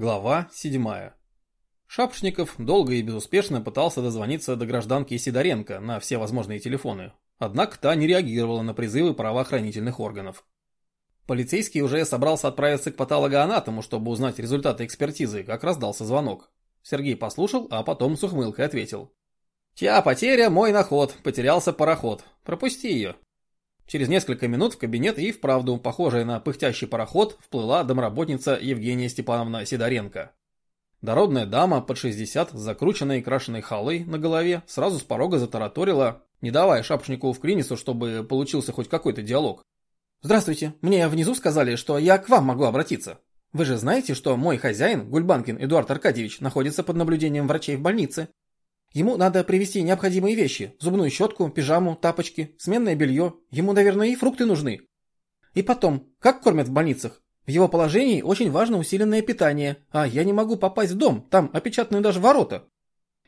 Глава 7. Шапшников долго и безуспешно пытался дозвониться до гражданки Сидоренко на все возможные телефоны, однако та не реагировала на призывы правоохранительных органов. Полицейский уже собрался отправиться к патологоанатому, чтобы узнать результаты экспертизы, как раздался звонок. Сергей послушал, а потом с ухмылкой ответил. «Тя потеря, мой наход, потерялся пароход. Пропусти ее». Через несколько минут в кабинет и вправду, похожая на пыхтящий пароход, вплыла домработница Евгения Степановна Сидоренко. Дородная дама под 60 с закрученной и крашенной халой на голове сразу с порога затараторила, не давая шапошнику в клиницу, чтобы получился хоть какой-то диалог. «Здравствуйте, мне внизу сказали, что я к вам могу обратиться. Вы же знаете, что мой хозяин, Гульбанкин Эдуард Аркадьевич, находится под наблюдением врачей в больнице. Ему надо привезти необходимые вещи. Зубную щетку, пижаму, тапочки, сменное белье. Ему, наверное, и фрукты нужны. И потом, как кормят в больницах? В его положении очень важно усиленное питание, а я не могу попасть в дом, там опечатаны даже ворота.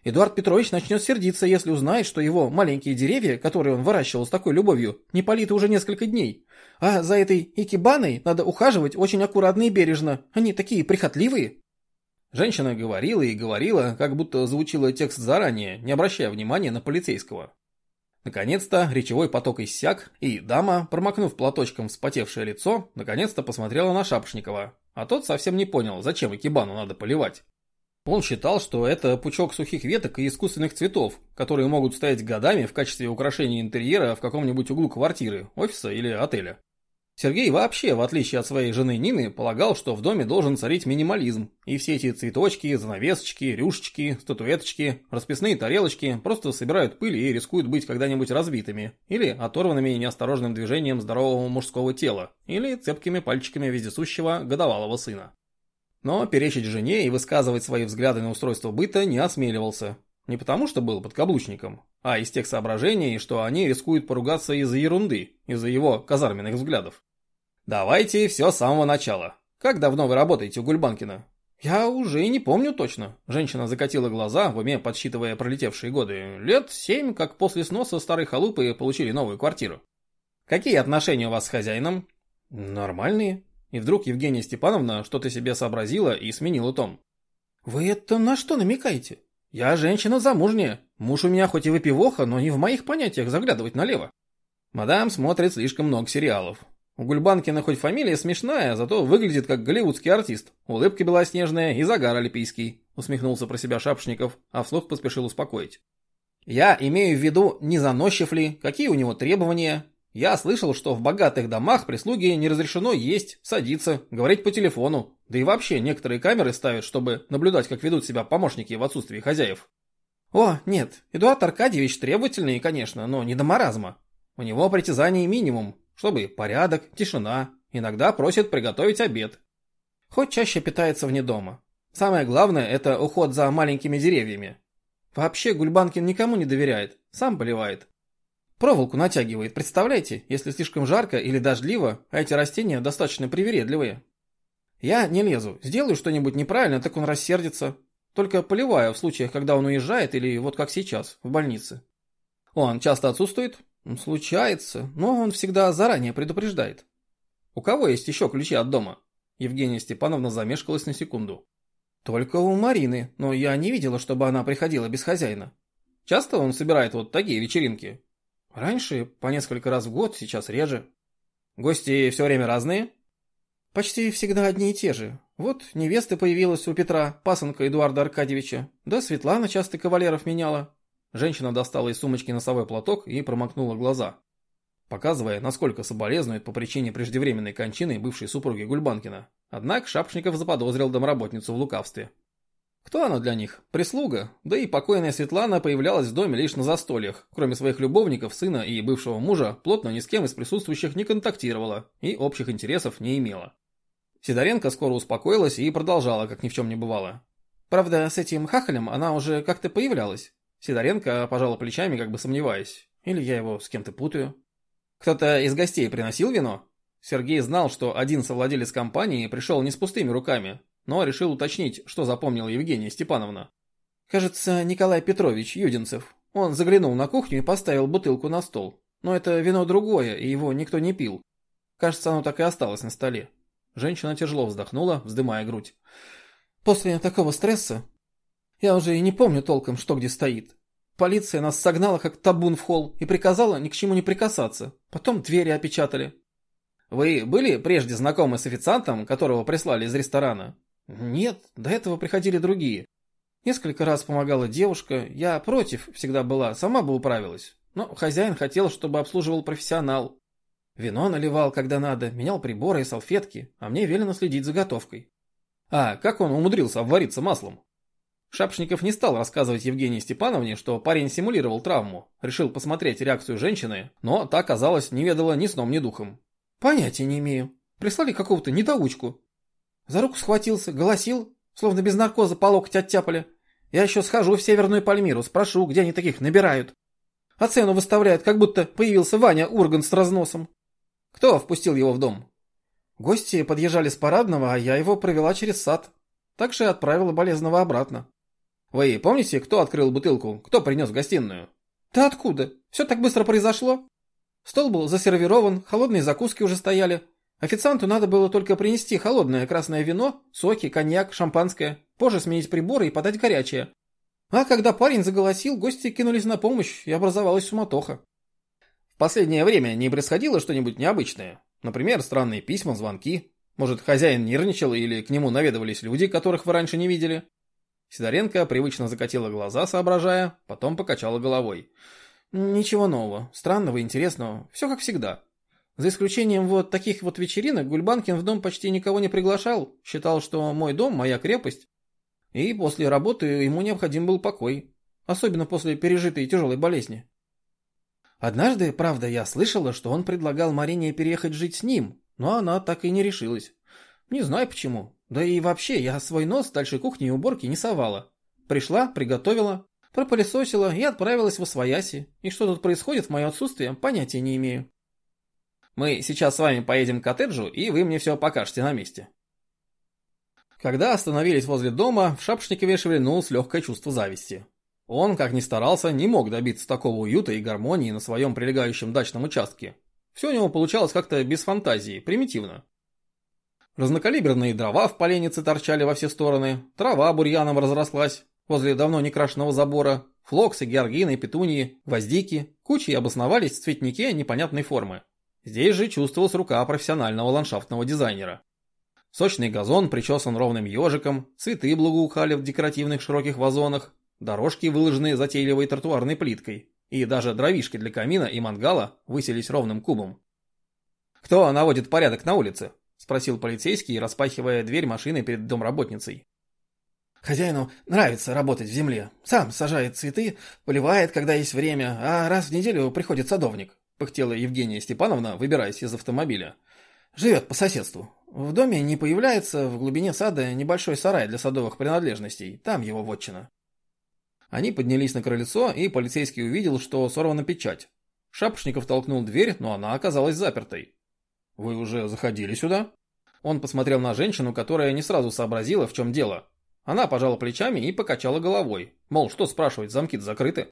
Эдуард Петрович начнет сердиться, если узнает, что его маленькие деревья, которые он выращивал с такой любовью, не политы уже несколько дней. А за этой икебаной надо ухаживать очень аккуратно и бережно. Они такие прихотливые. Женщина говорила и говорила, как будто звучила текст заранее, не обращая внимания на полицейского. Наконец-то речевой поток иссяк, и дама, промокнув платочком вспотевшее лицо, наконец-то посмотрела на Шапошникова, а тот совсем не понял, зачем экибану надо поливать. Он считал, что это пучок сухих веток и искусственных цветов, которые могут стоять годами в качестве украшения интерьера в каком-нибудь углу квартиры, офиса или отеля. Сергей вообще, в отличие от своей жены Нины, полагал, что в доме должен царить минимализм, и все эти цветочки, занавесочки, рюшечки, статуэточки, расписные тарелочки просто собирают пыль и рискуют быть когда-нибудь разбитыми, или оторванными неосторожным движением здорового мужского тела, или цепкими пальчиками вездесущего годовалого сына. Но перечить жене и высказывать свои взгляды на устройство быта не осмеливался. Не потому, что был подкаблучником, а из тех соображений, что они рискуют поругаться из-за ерунды, из-за его казарменных взглядов. Давайте все с самого начала. Как давно вы работаете у Гульбанкина? Я уже и не помню точно. Женщина закатила глаза, в уме подсчитывая пролетевшие годы. Лет семь, как после сноса старой халупы получили новую квартиру. Какие отношения у вас с хозяином? Нормальные. И вдруг Евгения Степановна что-то себе сообразила и сменила тон. Вы это на что намекаете? Я женщина замужняя. Муж у меня хоть и выпивоха, но не в моих понятиях заглядывать налево. Мадам смотрит слишком много сериалов. У Гульбанкина хоть фамилия смешная, зато выглядит как голливудский артист. Улыбка белоснежная и загар олимпийский. Усмехнулся про себя Шапшников, а вслух поспешил успокоить. Я имею в виду, не заносчив ли, какие у него требования, я слышал, что в богатых домах прислуге не разрешено есть, садиться, говорить по телефону, да и вообще некоторые камеры ставят, чтобы наблюдать, как ведут себя помощники в отсутствии хозяев. О, нет, Эдуард Аркадьевич требовательный, конечно, но не до маразма. У него притязаний минимум, чтобы порядок, тишина, иногда просит приготовить обед. Хоть чаще питается вне дома. Самое главное – это уход за маленькими деревьями. Вообще Гульбанкин никому не доверяет, сам поливает. Проволоку натягивает, представляете, если слишком жарко или дождливо, а эти растения достаточно привередливые. Я не лезу, сделаю что-нибудь неправильно, так он рассердится. Только поливаю в случаях, когда он уезжает или вот как сейчас, в больнице. Он часто отсутствует? Случается, но он всегда заранее предупреждает. У кого есть еще ключи от дома? Евгения Степановна замешкалась на секунду. Только у Марины, но я не видела, чтобы она приходила без хозяина. Часто он собирает вот такие вечеринки? Раньше по несколько раз в год, сейчас реже. Гости все время разные? Почти всегда одни и те же. Вот невеста появилась у Петра, пасынка Эдуарда Аркадьевича. Да Светлана часто кавалеров меняла. Женщина достала из сумочки носовой платок и промокнула глаза, показывая, насколько соболезнует по причине преждевременной кончины бывшей супруги Гульбанкина. Однако Шапшников заподозрил домработницу в лукавстве. Кто она для них? Прислуга. Да и покойная Светлана появлялась в доме лишь на застольях. Кроме своих любовников, сына и бывшего мужа, плотно ни с кем из присутствующих не контактировала и общих интересов не имела. Сидоренко скоро успокоилась и продолжала, как ни в чем не бывало. Правда, с этим хахалем она уже как-то появлялась. Сидоренко пожала плечами, как бы сомневаясь. Или я его с кем-то путаю. Кто-то из гостей приносил вино? Сергей знал, что один совладелец компании пришел не с пустыми руками, но решил уточнить, что запомнила Евгения Степановна. Кажется, Николай Петрович Юдинцев. Он заглянул на кухню и поставил бутылку на стол. Но это вино другое, и его никто не пил. Кажется, оно так и осталось на столе. Женщина тяжело вздохнула, вздымая грудь. После такого стресса я уже и не помню толком, что где стоит. Полиция нас согнала как табун в холл и приказала ни к чему не прикасаться. Потом двери опечатали. Вы были прежде знакомы с официантом, которого прислали из ресторана? Нет, до этого приходили другие. Несколько раз помогала девушка, я против всегда была, сама бы управилась. Но хозяин хотел, чтобы обслуживал профессионал. Вино наливал, когда надо, менял приборы и салфетки, а мне велено следить за готовкой. А как он умудрился обвариться маслом? Шапшников не стал рассказывать Евгении Степановне, что парень симулировал травму, решил посмотреть реакцию женщины, но та, казалось, не ведала ни сном, ни духом. Понятия не имею. Прислали какого-то недоучку. За руку схватился, голосил, словно без наркоза по локоть оттяпали. Я еще схожу в Северную Пальмиру, спрошу, где они таких набирают. А цену выставляют, как будто появился Ваня Урган с разносом. Кто впустил его в дом? Гости подъезжали с парадного, а я его провела через сад. Так же отправила болезного обратно. Вы помните, кто открыл бутылку, кто принес в гостиную? Да откуда? Все так быстро произошло. Стол был засервирован, холодные закуски уже стояли. Официанту надо было только принести холодное красное вино, соки, коньяк, шампанское, позже сменить приборы и подать горячее. А когда парень заголосил, гости кинулись на помощь, и образовалась суматоха. В последнее время не происходило что-нибудь необычное? Например, странные письма, звонки? Может, хозяин нервничал или к нему наведывались люди, которых вы раньше не видели? Сидоренко привычно закатила глаза, соображая, потом покачала головой. Ничего нового, странного, интересного, все как всегда. За исключением вот таких вот вечеринок, Гульбанкин в дом почти никого не приглашал, считал, что мой дом – моя крепость. И после работы ему необходим был покой, особенно после пережитой тяжелой болезни. Однажды, правда, я слышала, что он предлагал Марине переехать жить с ним, но она так и не решилась. Не знаю почему. Да и вообще, я свой нос дальше кухни и уборки не совала. Пришла, приготовила, пропылесосила и отправилась в Освояси. И что тут происходит в мое отсутствие, понятия не имею. Мы сейчас с вами поедем к коттеджу, и вы мне все покажете на месте. Когда остановились возле дома, в Шапшникове шевельнулось легкое чувство зависти. Он, как ни старался, не мог добиться такого уюта и гармонии на своем прилегающем дачном участке. Все у него получалось как-то без фантазии, примитивно. Разнокалиберные дрова в поленнице торчали во все стороны, трава бурьяном разрослась возле давно не крашенного забора, флоксы, георгины, петунии, гвоздики, кучей обосновались в цветнике непонятной формы. Здесь же чувствовалась рука профессионального ландшафтного дизайнера. Сочный газон причесан ровным ежиком, цветы благоухали в декоративных широких вазонах, дорожки выложены затейливой тротуарной плиткой, и даже дровишки для камина и мангала выселись ровным кубом. «Кто наводит порядок на улице?» – спросил полицейский, распахивая дверь машины перед домработницей. Хозяину нравится работать в земле. Сам сажает цветы, поливает, когда есть время, а раз в неделю приходит садовник пыхтела Евгения Степановна, выбираясь из автомобиля. Живет по соседству. В доме не появляется, в глубине сада небольшой сарай для садовых принадлежностей. Там его вотчина. Они поднялись на крыльцо, и полицейский увидел, что сорвана печать. Шапошников толкнул дверь, но она оказалась запертой. «Вы уже заходили сюда?» Он посмотрел на женщину, которая не сразу сообразила, в чем дело. Она пожала плечами и покачала головой. Мол, что спрашивать, замки-то закрыты.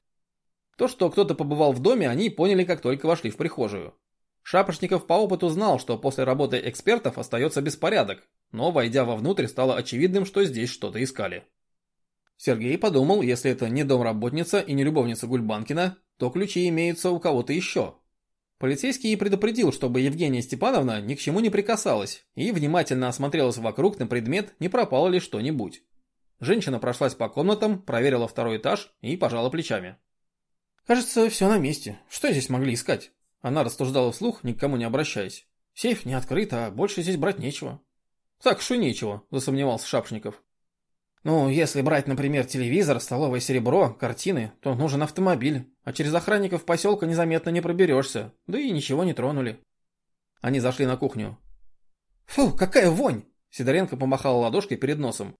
То, что кто-то побывал в доме, они поняли, как только вошли в прихожую. Шапошников по опыту знал, что после работы экспертов остается беспорядок, но, войдя вовнутрь, стало очевидным, что здесь что-то искали. Сергей подумал, если это не домработница и не любовница Гульбанкина, то ключи имеются у кого-то еще. Полицейский предупредил, чтобы Евгения Степановна ни к чему не прикасалась и внимательно осмотрелась вокруг на предмет, не пропало ли что-нибудь. Женщина прошлась по комнатам, проверила второй этаж и пожала плечами. Кажется, все на месте. Что здесь могли искать? Она рассуждала вслух, никому не обращаясь. Сейф не открыт, а больше здесь брать нечего. Так и нечего, засомневался Шапшников. Ну, если брать, например, телевизор, столовое серебро, картины, то нужен автомобиль, а через охранников поселка незаметно не проберешься, да и ничего не тронули. Они зашли на кухню. Фу, какая вонь! Сидоренко помахала ладошкой перед носом.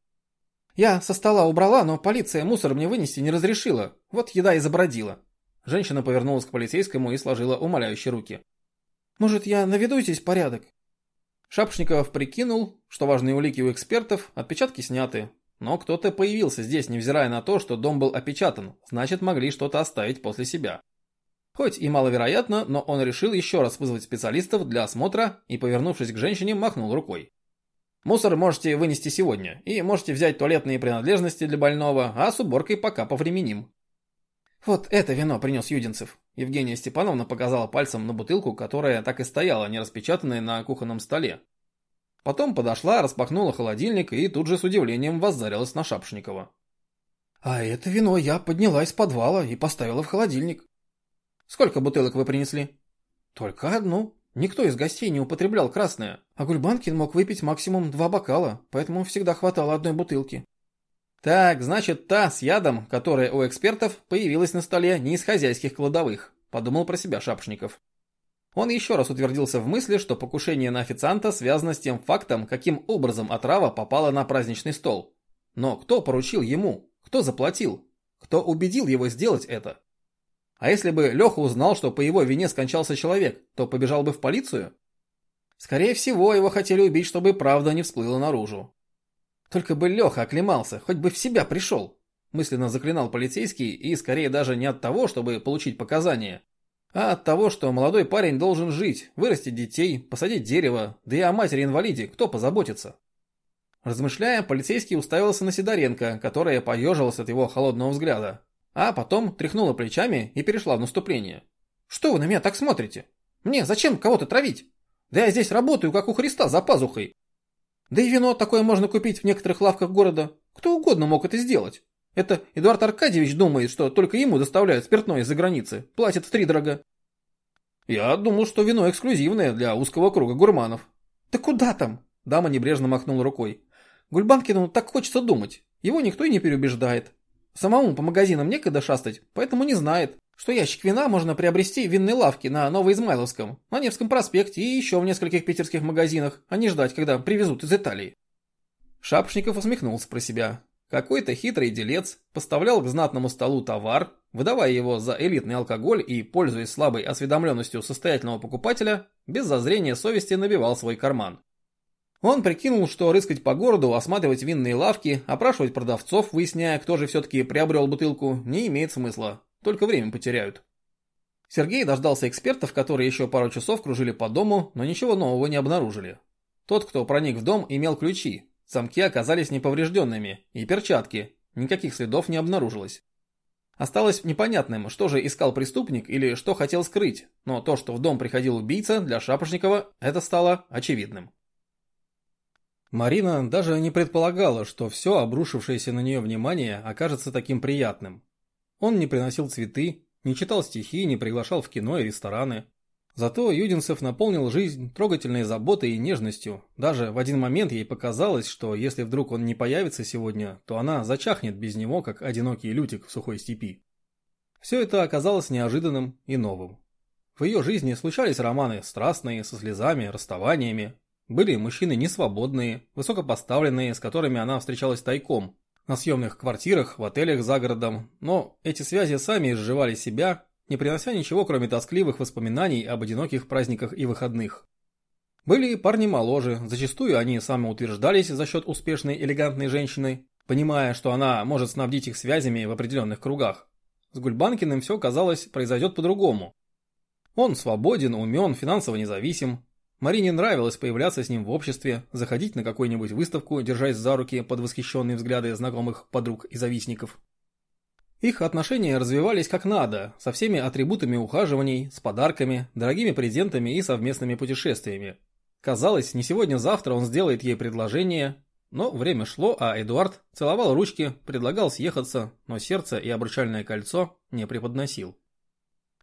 Я со стола убрала, но полиция мусор мне вынести не разрешила. Вот еда и забродила. Женщина повернулась к полицейскому и сложила умоляющие руки. «Может, я наведу здесь порядок?» Шапшников прикинул, что важные улики у экспертов, отпечатки сняты. Но кто-то появился здесь, невзирая на то, что дом был опечатан, значит могли что-то оставить после себя. Хоть и маловероятно, но он решил еще раз вызвать специалистов для осмотра и, повернувшись к женщине, махнул рукой. Мусор можете вынести сегодня, и можете взять туалетные принадлежности для больного, а с уборкой пока повременим. Вот это вино принес Юдинцев. Евгения Степановна показала пальцем на бутылку, которая так и стояла, не распечатанная на кухонном столе. Потом подошла, распахнула холодильник и тут же с удивлением воззарилась на Шапшникова. «А это вино я подняла из подвала и поставила в холодильник». «Сколько бутылок вы принесли?» «Только одну. Никто из гостей не употреблял красное, а Гульбанкин мог выпить максимум два бокала, поэтому всегда хватало одной бутылки». «Так, значит, та с ядом, которая у экспертов появилась на столе не из хозяйских кладовых», – подумал про себя Шапшников. Он еще раз утвердился в мысли, что покушение на официанта связано с тем фактом, каким образом отрава попала на праздничный стол. Но кто поручил ему? Кто заплатил? Кто убедил его сделать это? А если бы Леха узнал, что по его вине скончался человек, то побежал бы в полицию? Скорее всего, его хотели убить, чтобы правда не всплыла наружу. Только бы Леха оклемался, хоть бы в себя пришел. Мысленно заклинал полицейский и скорее даже не от того, чтобы получить показания, а от того, что молодой парень должен жить, вырастить детей, посадить дерево, да и о матери-инвалиде кто позаботится? Размышляя, полицейский уставился на Сидоренко, которая поежилась от его холодного взгляда, а потом тряхнула плечами и перешла в наступление. «Что вы на меня так смотрите? Мне зачем кого-то травить? Да я здесь работаю, как у Христа, за пазухой. Да и вино такое можно купить в некоторых лавках города. Кто угодно мог это сделать. Это Эдуард Аркадьевич думает, что только ему доставляют спиртное из-за границы, платят втридорога. Я думал, что вино эксклюзивное для узкого круга гурманов. Да куда там? Дама небрежно махнула рукой. Гульбанкину так хочется думать. Его никто и не переубеждает. Самому по магазинам некогда шастать, поэтому не знает, что ящик вина можно приобрести в винной лавке на Новоизмайловском, на Невском проспекте и еще в нескольких питерских магазинах, а не ждать, когда привезут из Италии. Шапшников усмехнулся про себя. Какой-то хитрый делец поставлял к знатному столу товар, выдавая его за элитный алкоголь и, пользуясь слабой осведомленностью состоятельного покупателя, без зазрения совести набивал свой карман. Он прикинул, что рыскать по городу, осматривать винные лавки, опрашивать продавцов, выясняя, кто же все-таки приобрел бутылку, не имеет смысла, только время потеряют. Сергей дождался экспертов, которые еще пару часов кружили по дому, но ничего нового не обнаружили. Тот, кто проник в дом, имел ключи, Замки оказались неповрежденными, и перчатки. Никаких следов не обнаружилось. Осталось непонятным, что же искал преступник или что хотел скрыть, но то, что в дом приходил убийца, для Шапошникова это стало очевидным. Марина даже не предполагала, что все обрушившееся на нее внимание окажется таким приятным. Он не приносил цветы, не читал стихи, не приглашал в кино и рестораны. Зато Юдинцев наполнил жизнь трогательной заботой и нежностью. Даже в один момент ей показалось, что если вдруг он не появится сегодня, то она зачахнет без него, как одинокий лютик в сухой степи. Все это оказалось неожиданным и новым. В ее жизни случались романы страстные, со слезами, расставаниями. Были мужчины несвободные, высокопоставленные, с которыми она встречалась тайком, на съемных квартирах, в отелях за городом, но эти связи сами изживали себя не принося ничего, кроме тоскливых воспоминаний об одиноких праздниках и выходных. Были парни моложе, зачастую они самоутверждались за счет успешной элегантной женщины, понимая, что она может снабдить их связями в определенных кругах. С Гульбанкиным все, казалось, произойдет по-другому. Он свободен, умен, финансово независим. Марине нравилось появляться с ним в обществе, заходить на какую-нибудь выставку, держась за руки под восхищенные взгляды знакомых подруг и завистников. Их отношения развивались как надо, со всеми атрибутами ухаживаний, с подарками, дорогими презентами и совместными путешествиями. Казалось, не сегодня-завтра он сделает ей предложение, но время шло, а Эдуард целовал ручки, предлагал съехаться, но сердце и обручальное кольцо не преподносил.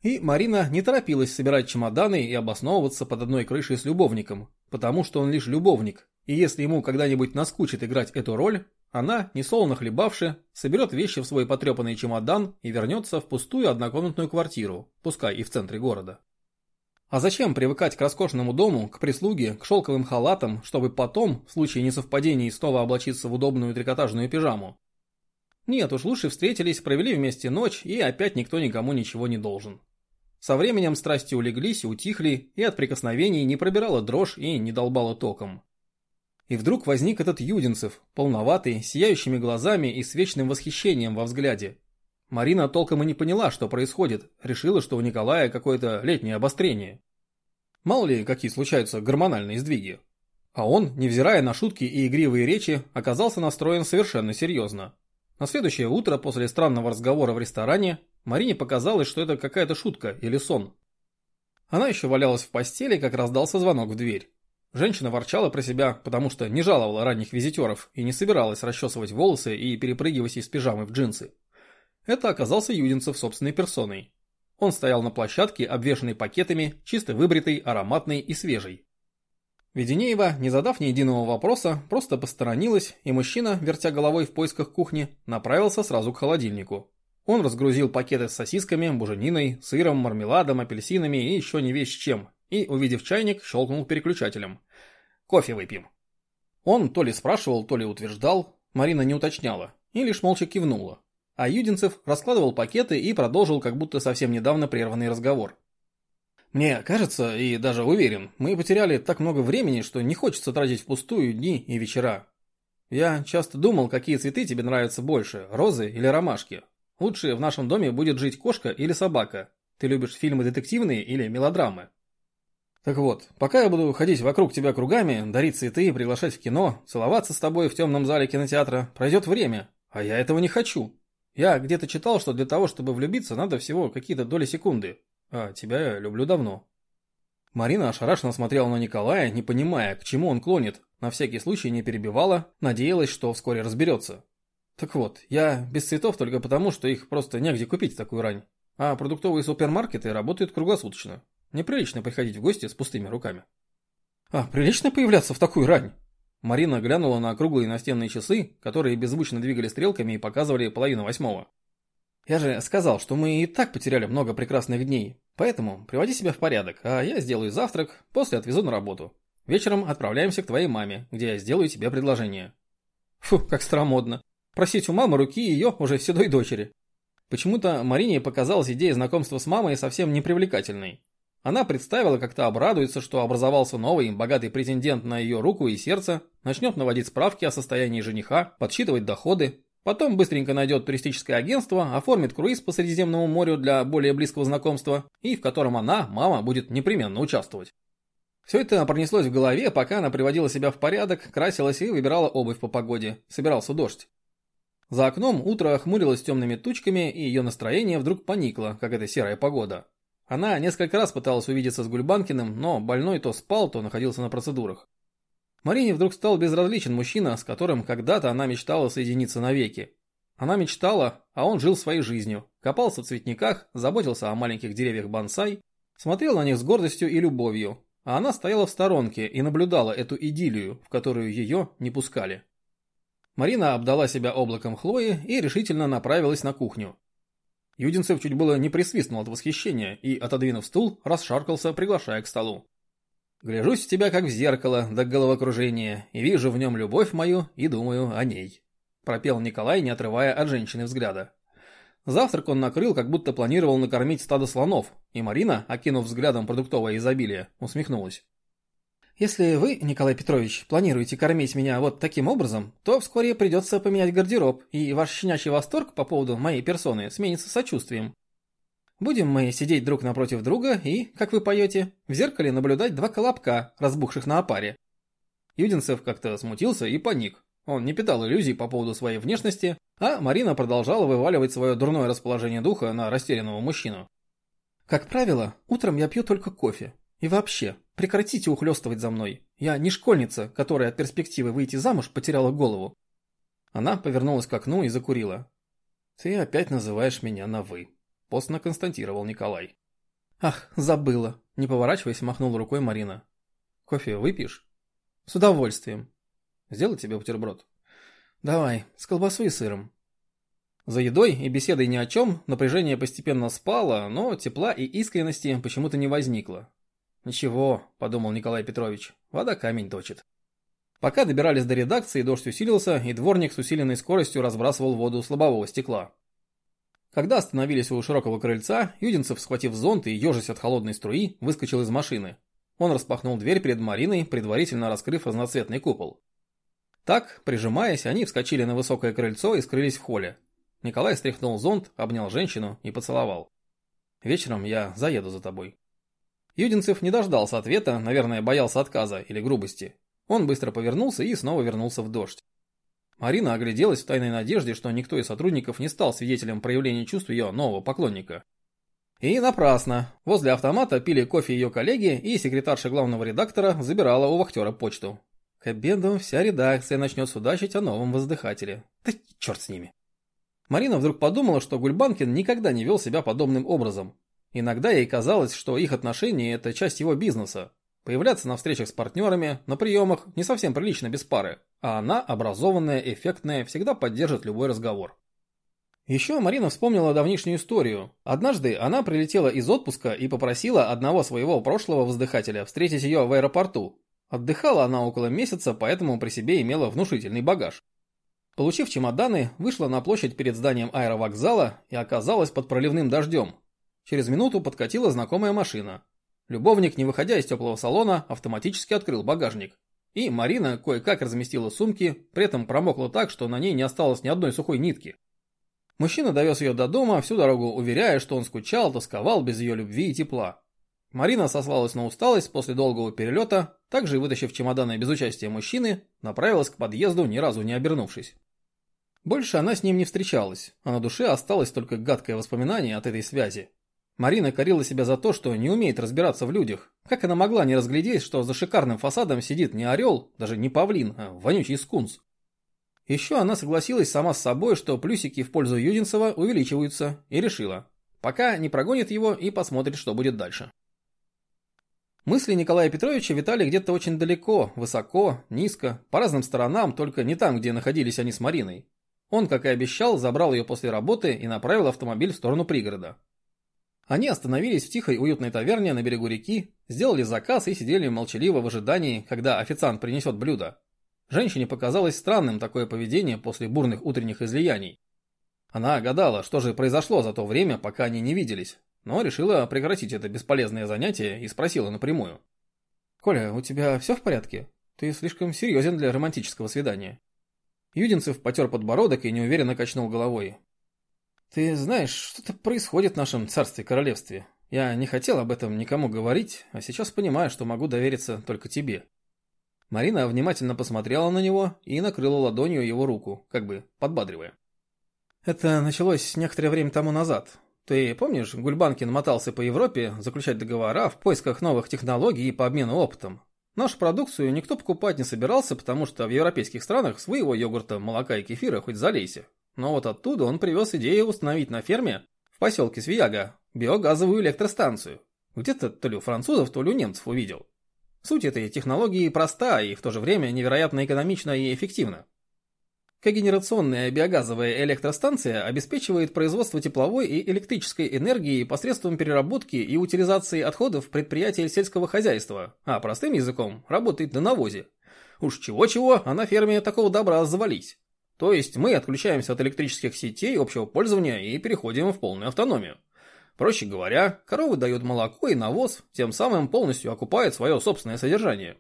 И Марина не торопилась собирать чемоданы и обосновываться под одной крышей с любовником, потому что он лишь любовник, и если ему когда-нибудь наскучит играть эту роль, она, несолоно хлебавши, соберет вещи в свой потрепанный чемодан и вернется в пустую однокомнатную квартиру, пускай и в центре города. А зачем привыкать к роскошному дому, к прислуге, к шелковым халатам, чтобы потом, в случае несовпадений, снова облачиться в удобную трикотажную пижаму? Нет уж, лучше встретились, провели вместе ночь, и опять никто никому ничего не должен. Со временем страсти улеглись утихли, и от прикосновений не пробирала дрожь и не долбала током. И вдруг возник этот Юдинцев, полноватый, сияющими глазами и с вечным восхищением во взгляде. Марина толком и не поняла, что происходит, решила, что у Николая какое-то летнее обострение. Мало ли, какие случаются гормональные сдвиги. А он, невзирая на шутки и игривые речи, оказался настроен совершенно серьезно. На следующее утро, после странного разговора в ресторане, Марине показалось, что это какая-то шутка или сон. Она еще валялась в постели, как раздался звонок в дверь. Женщина ворчала про себя, потому что не жаловала ранних визитеров и не собиралась расчесывать волосы и перепрыгивать из пижамы в джинсы. Это оказался Юдинцев собственной персоной. Он стоял на площадке, обвешанной пакетами, чисто выбритый, ароматный и свежий. Веденеева, не задав ни единого вопроса, просто посторонилась, и мужчина, вертя головой в поисках кухни, направился сразу к холодильнику. Он разгрузил пакеты с сосисками, бужениной, сыром, мармеладом, апельсинами и еще не весь чем, и, увидев чайник, щелкнул переключателем. «Кофе выпьем». Он то ли спрашивал, то ли утверждал, Марина не уточняла, и лишь молча кивнула. А Юдинцев раскладывал пакеты и продолжил как будто совсем недавно прерванный разговор. Мне кажется, и даже уверен, мы потеряли так много времени, что не хочется тратить впустую дни и вечера. Я часто думал, какие цветы тебе нравятся больше, розы или ромашки. Лучше в нашем доме будет жить кошка или собака. Ты любишь фильмы детективные или мелодрамы? Так вот, пока я буду ходить вокруг тебя кругами, дарить цветы, приглашать в кино, целоваться с тобой в темном зале кинотеатра, пройдет время, а я этого не хочу. Я где-то читал, что для того, чтобы влюбиться, надо всего какие-то доли секунды. А тебя я люблю давно. Марина ошарашенно смотрела на Николая, не понимая, к чему он клонит, на всякий случай не перебивала, надеялась, что вскоре разберется. Так вот, я без цветов только потому, что их просто негде купить в такую рань. А продуктовые супермаркеты работают круглосуточно. Неприлично приходить в гости с пустыми руками. А, прилично появляться в такую рань? Марина глянула на круглые настенные часы, которые беззвучно двигали стрелками и показывали половину восьмого. Я же сказал, что мы и так потеряли много прекрасных дней, поэтому приводи себя в порядок, а я сделаю завтрак, после отвезу на работу. Вечером отправляемся к твоей маме, где я сделаю тебе предложение. Фу, как старомодно. Просить у мамы руки ее уже седой дочери. Почему-то Марине показалась идея знакомства с мамой совсем непривлекательной. Она представила, как та обрадуется, что образовался новый, богатый претендент на ее руку и сердце, начнет наводить справки о состоянии жениха, подсчитывать доходы, Потом быстренько найдет туристическое агентство, оформит круиз по Средиземному морю для более близкого знакомства, и в котором она, мама, будет непременно участвовать. Все это пронеслось в голове, пока она приводила себя в порядок, красилась и выбирала обувь по погоде. Собирался дождь. За окном утро хмурилось темными тучками, и ее настроение вдруг поникло, как эта серая погода. Она несколько раз пыталась увидеться с Гульбанкиным, но больной то спал, то находился на процедурах. Марине вдруг стал безразличен мужчина, с которым когда-то она мечтала соединиться навеки. Она мечтала, а он жил своей жизнью, копался в цветниках, заботился о маленьких деревьях бонсай, смотрел на них с гордостью и любовью, а она стояла в сторонке и наблюдала эту идиллию, в которую ее не пускали. Марина обдала себя облаком хлои и решительно направилась на кухню. Юдинцев чуть было не присвистнул от восхищения и, отодвинув стул, расшаркался, приглашая к столу. Гляжусь в тебя как в зеркало до головокружения, и вижу в нем любовь мою и думаю о ней», – пропел Николай, не отрывая от женщины взгляда. Завтрак он накрыл, как будто планировал накормить стадо слонов, и Марина, окинув взглядом продуктовое изобилие, усмехнулась. «Если вы, Николай Петрович, планируете кормить меня вот таким образом, то вскоре придется поменять гардероб, и ваш щенячий восторг по поводу моей персоны сменится сочувствием. Будем мы сидеть друг напротив друга и, как вы поете, в зеркале наблюдать два колобка, разбухших на опаре. Юдинцев как-то смутился и паник. Он не питал иллюзий по поводу своей внешности, а Марина продолжала вываливать свое дурное расположение духа на растерянного мужчину. Как правило, утром я пью только кофе. И вообще, прекратите ухлёстывать за мной. Я не школьница, которая от перспективы выйти замуж потеряла голову. Она повернулась к окну и закурила. Ты опять называешь меня на «вы». Постно констатировал Николай. Ах, забыла. Не поворачиваясь, махнула рукой Марина. Кофе выпьешь? С удовольствием. Сделать тебе бутерброд? Давай, с колбасой и сыром. За едой и беседой ни о чем напряжение постепенно спало, но тепла и искренности почему-то не возникло. «Ничего», — подумал Николай Петрович, — «вода камень точит». Пока добирались до редакции, дождь усилился, и дворник с усиленной скоростью разбрасывал воду с лобового стекла. Когда остановились у широкого крыльца, Юдинцев, схватив зонт и ежась от холодной струи, выскочил из машины. Он распахнул дверь перед Мариной, предварительно раскрыв разноцветный купол. Так, прижимаясь, они вскочили на высокое крыльцо и скрылись в холле. Николай стряхнул зонт, обнял женщину и поцеловал. «Вечером я заеду за тобой». Юдинцев не дождался ответа, наверное, боялся отказа или грубости. Он быстро повернулся и снова вернулся в дождь. Марина огляделась в тайной надежде, что никто из сотрудников не стал свидетелем проявления чувств ее нового поклонника. И напрасно. Возле автомата пили кофе ее коллеги, и секретарша главного редактора забирала у вахтера почту. К обеду вся редакция начнет судачить о новом воздыхателе. Да черт с ними. Марина вдруг подумала, что Гульбанкин никогда не вел себя подобным образом. Иногда ей казалось, что их отношения – это часть его бизнеса. Появляться на встречах с партнерами, на приемах не совсем прилично без пары, а она, образованная, эффектная, всегда поддержит любой разговор. Еще Марина вспомнила давнишнюю историю. Однажды она прилетела из отпуска и попросила одного своего прошлого воздыхателя встретить ее в аэропорту. Отдыхала она около месяца, поэтому при себе имела внушительный багаж. Получив чемоданы, вышла на площадь перед зданием аэровокзала и оказалась под проливным дождем. Через минуту подкатила знакомая машина. Любовник, не выходя из теплого салона, автоматически открыл багажник. И Марина кое-как разместила сумки, при этом промокла так, что на ней не осталось ни одной сухой нитки. Мужчина довез ее до дома, всю дорогу уверяя, что он скучал, тосковал без ее любви и тепла. Марина сослалась на усталость после долгого перелета, также вытащив чемоданы без участия мужчины, направилась к подъезду, ни разу не обернувшись. Больше она с ним не встречалась, а на душе осталось только гадкое воспоминание от этой связи. Марина корила себя за то, что не умеет разбираться в людях. Как она могла не разглядеть, что за шикарным фасадом сидит не орел, даже не павлин, а вонючий скунс? Еще она согласилась сама с собой, что плюсики в пользу Юдинцева увеличиваются, и решила, пока не прогонит его и посмотрит, что будет дальше. Мысли Николая Петровича витали где-то очень далеко, высоко, низко, по разным сторонам, только не там, где находились они с Мариной. Он, как и обещал, забрал ее после работы и направил автомобиль в сторону пригорода. Они остановились в тихой уютной таверне на берегу реки, сделали заказ и сидели молчаливо в ожидании, когда официант принесет блюдо. Женщине показалось странным такое поведение после бурных утренних излияний. Она гадала, что же произошло за то время, пока они не виделись, но решила прекратить это бесполезное занятие и спросила напрямую. «Коля, у тебя все в порядке? Ты слишком серьезен для романтического свидания». Юдинцев потер подбородок и неуверенно качнул головой. «Ты знаешь, что-то происходит в нашем царстве-королевстве. Я не хотел об этом никому говорить, а сейчас понимаю, что могу довериться только тебе». Марина внимательно посмотрела на него и накрыла ладонью его руку, как бы подбадривая. Это началось некоторое время тому назад. Ты помнишь, Гульбанкин мотался по Европе заключать договора в поисках новых технологий и по обмену опытом. Нашу продукцию никто покупать не собирался, потому что в европейских странах своего йогурта, молока и кефира хоть залейся. Но вот оттуда он привез идею установить на ферме в поселке Свияга биогазовую электростанцию. Где-то то ли у французов, то ли у немцев увидел. Суть этой технологии проста и в то же время невероятно экономична и эффективна. Когенерационная биогазовая электростанция обеспечивает производство тепловой и электрической энергии посредством переработки и утилизации отходов предприятий сельского хозяйства, а простым языком работает на навозе. Уж чего-чего, а на ферме такого добра завались. То есть мы отключаемся от электрических сетей общего пользования и переходим в полную автономию. Проще говоря, коровы дают молоко и навоз, тем самым полностью окупают свое собственное содержание.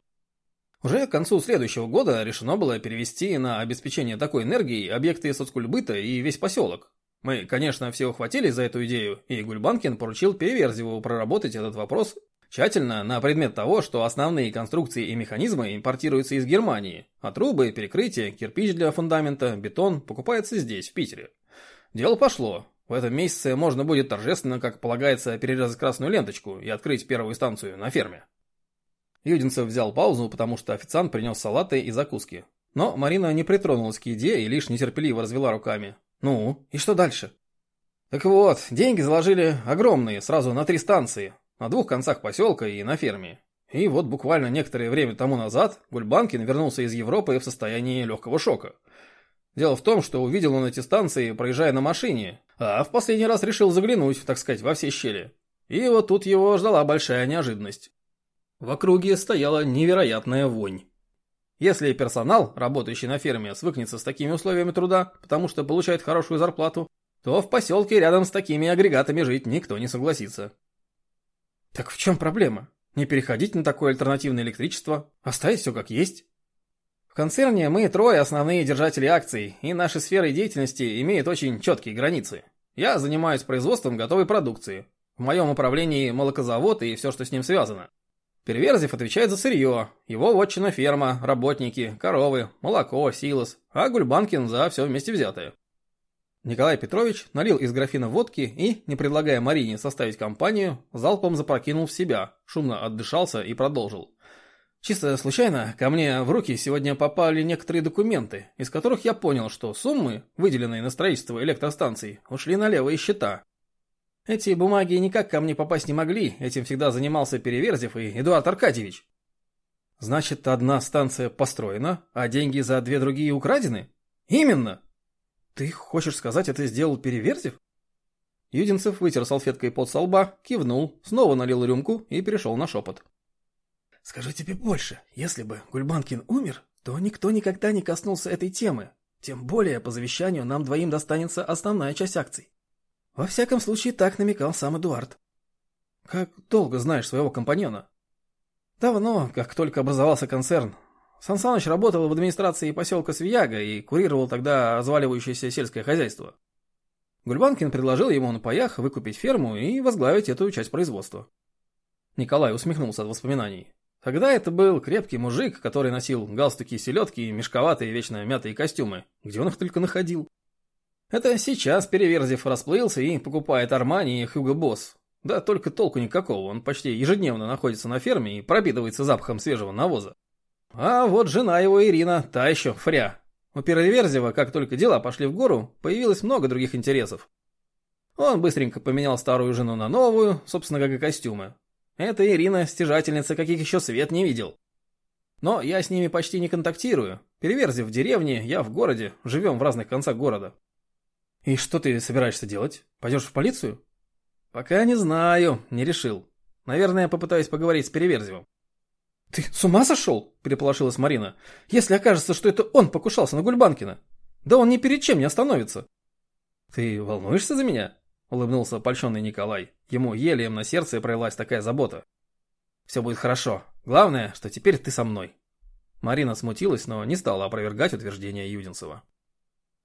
Уже к концу следующего года решено было перевести на обеспечение такой энергией объекты соцкульбыта и весь поселок. Мы, конечно, все ухватились за эту идею, и Гульбанкин поручил Переверзеву проработать этот вопрос тщательно на предмет того, что основные конструкции и механизмы импортируются из Германии, а трубы, перекрытия, кирпич для фундамента, бетон покупается здесь, в Питере. Дело пошло, в этом месяце можно будет торжественно, как полагается, перерезать красную ленточку и открыть первую станцию на ферме. Юдинцев взял паузу, потому что официант принес салаты и закуски. Но Марина не притронулась к еде и лишь нетерпеливо развела руками. «Ну, и что дальше?» «Так вот, деньги заложили огромные, сразу на три станции, на двух концах поселка и на ферме. И вот буквально некоторое время тому назад Гульбанкин вернулся из Европы в состоянии легкого шока. Дело в том, что увидел он эти станции, проезжая на машине, а в последний раз решил заглянуть, так сказать, во все щели. И вот тут его ждала большая неожиданность. В округе стояла невероятная вонь. Если персонал, работающий на ферме, свыкнется с такими условиями труда, потому что получает хорошую зарплату, то в поселке рядом с такими агрегатами жить никто не согласится. Так в чем проблема? Не переходить на такое альтернативное электричество, оставить все как есть? концерне мы трое основные держатели акций, и наши сферы деятельности имеют очень четкие границы. Я занимаюсь производством готовой продукции. В моем управлении молокозавод и все, что с ним связано. Переверзев отвечает за сырье, его вотчина ферма, работники, коровы, молоко, силос, а Гульбанкин за все вместе взятое. Николай Петрович налил из графина водки и, не предлагая Марине составить компанию, залпом запрокинул в себя, шумно отдышался и продолжил. Чисто случайно ко мне в руки сегодня попали некоторые документы, из которых я понял, что суммы, выделенные на строительство электростанций, ушли на левые счета. Эти бумаги никак ко мне попасть не могли, этим всегда занимался Переверзев и Эдуард Аркадьевич. Значит, одна станция построена, а деньги за две другие украдены? Именно! Ты хочешь сказать, это сделал Переверзев? Юдинцев вытер салфеткой под со лба, кивнул, снова налил рюмку и перешел на шепот. Скажу тебе больше, если бы Гульбанкин умер, то никто никогда не коснулся этой темы. Тем более, по завещанию нам двоим достанется основная часть акций. Во всяком случае, так намекал сам Эдуард. Как долго знаешь своего компаньона? Давно, как только образовался концерн. Сан Саныч работал в администрации поселка Свияга и курировал тогда разваливающееся сельское хозяйство. Гульбанкин предложил ему на паях выкупить ферму и возглавить эту часть производства. Николай усмехнулся от воспоминаний. Тогда это был крепкий мужик, который носил галстуки и селедки мешковатые вечно мятые костюмы. Где он их только находил? Это сейчас Переверзев расплылся и покупает Армани и Хьюго Босс. Да только толку никакого, он почти ежедневно находится на ферме и пропитывается запахом свежего навоза. А вот жена его Ирина, та еще фря. У Переверзева, как только дела пошли в гору, появилось много других интересов. Он быстренько поменял старую жену на новую, собственно, как и костюмы. Эта Ирина стяжательница, каких еще свет не видел. Но я с ними почти не контактирую. Переверзи в деревне, я в городе, живем в разных концах города. И что ты собираешься делать? Пойдешь в полицию? Пока не знаю, не решил. Наверное, попытаюсь поговорить с Переверзевым. Ты с ума сошел? Переполошилась Марина. Если окажется, что это он покушался на Гульбанкина. Да он ни перед чем не остановится. Ты волнуешься за меня? Улыбнулся польщенный Николай. Ему елеем на сердце пролилась такая забота. «Все будет хорошо. Главное, что теперь ты со мной». Марина смутилась, но не стала опровергать утверждение Юдинцева.